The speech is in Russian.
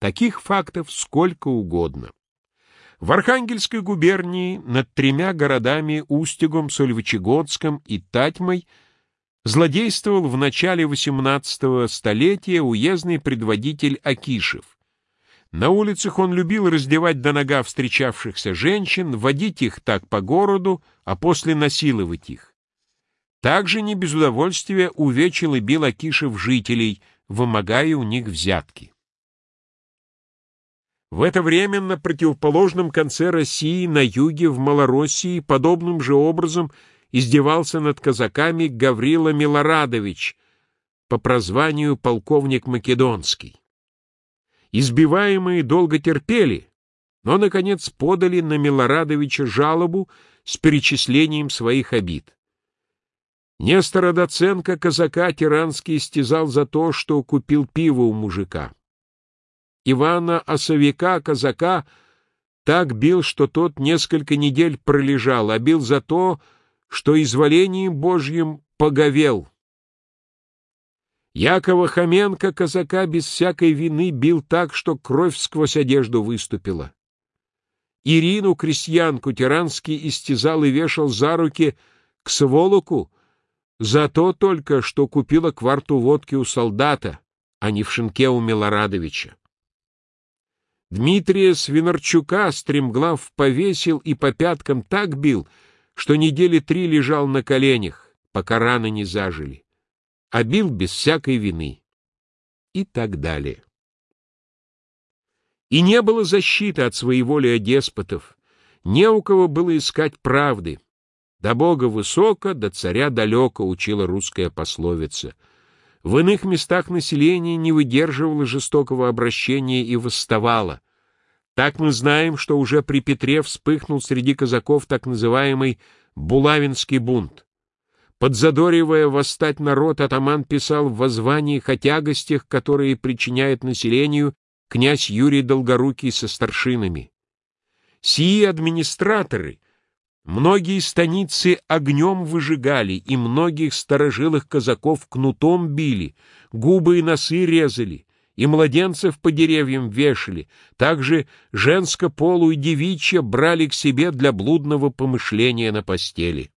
Таких фактов сколько угодно. В Архангельской губернии над тремя городами Устюгом, Сольвычегодском и Татьмой злодействовал в начале XVIII столетия уездный предводитель Акишев. На улицах он любил раздевать до нога встречавшихся женщин, водить их так по городу, а после насиловать их. Также не без удовольствия увечил и бил Акишев жителей, вымогая у них взятки. В это время на противоположном конце России, на юге, в Малороссии, подобным же образом издевался над казаками Гаврила Милорадович, по прозванию полковник Македонский. Избиваемые долго терпели, но, наконец, подали на Милорадовича жалобу с перечислением своих обид. Нестора Доценко казака тиранский истязал за то, что купил пиво у мужика. Ивана Осовика, казака, так бил, что тот несколько недель пролежал, а бил за то, что изволением Божьим поговел. Якова Хоменко, казака, без всякой вины бил так, что кровь сквозь одежду выступила. Ирину, крестьянку, тиранский истязал и вешал за руки к сволоку за то только, что купила кварту водки у солдата, а не в шинке у Милорадовича. Дмитрия Свинарчука стремглав повесил и по пяткам так бил, что недели три лежал на коленях, пока раны не зажили, а бил без всякой вины. И так далее. И не было защиты от своеволия деспотов, не у кого было искать правды. До Бога высоко, до царя далеко, учила русская пословица — в иных местах население не выдерживало жестокого обращения и восставало. Так мы знаем, что уже при Петре вспыхнул среди казаков так называемый Булавинский бунт. Подзадоривая восстать народ, атаман писал в воззваниях о тягостях, которые причиняет населению князь Юрий Долгорукий со старшинами. Сии администраторы многие станицы огнем выжигали, и многих сторожилых казаков кнутом били, губы и носы резали, и младенцев по деревьям вешали, также женско-полу и девичья брали к себе для блудного помышления на постели.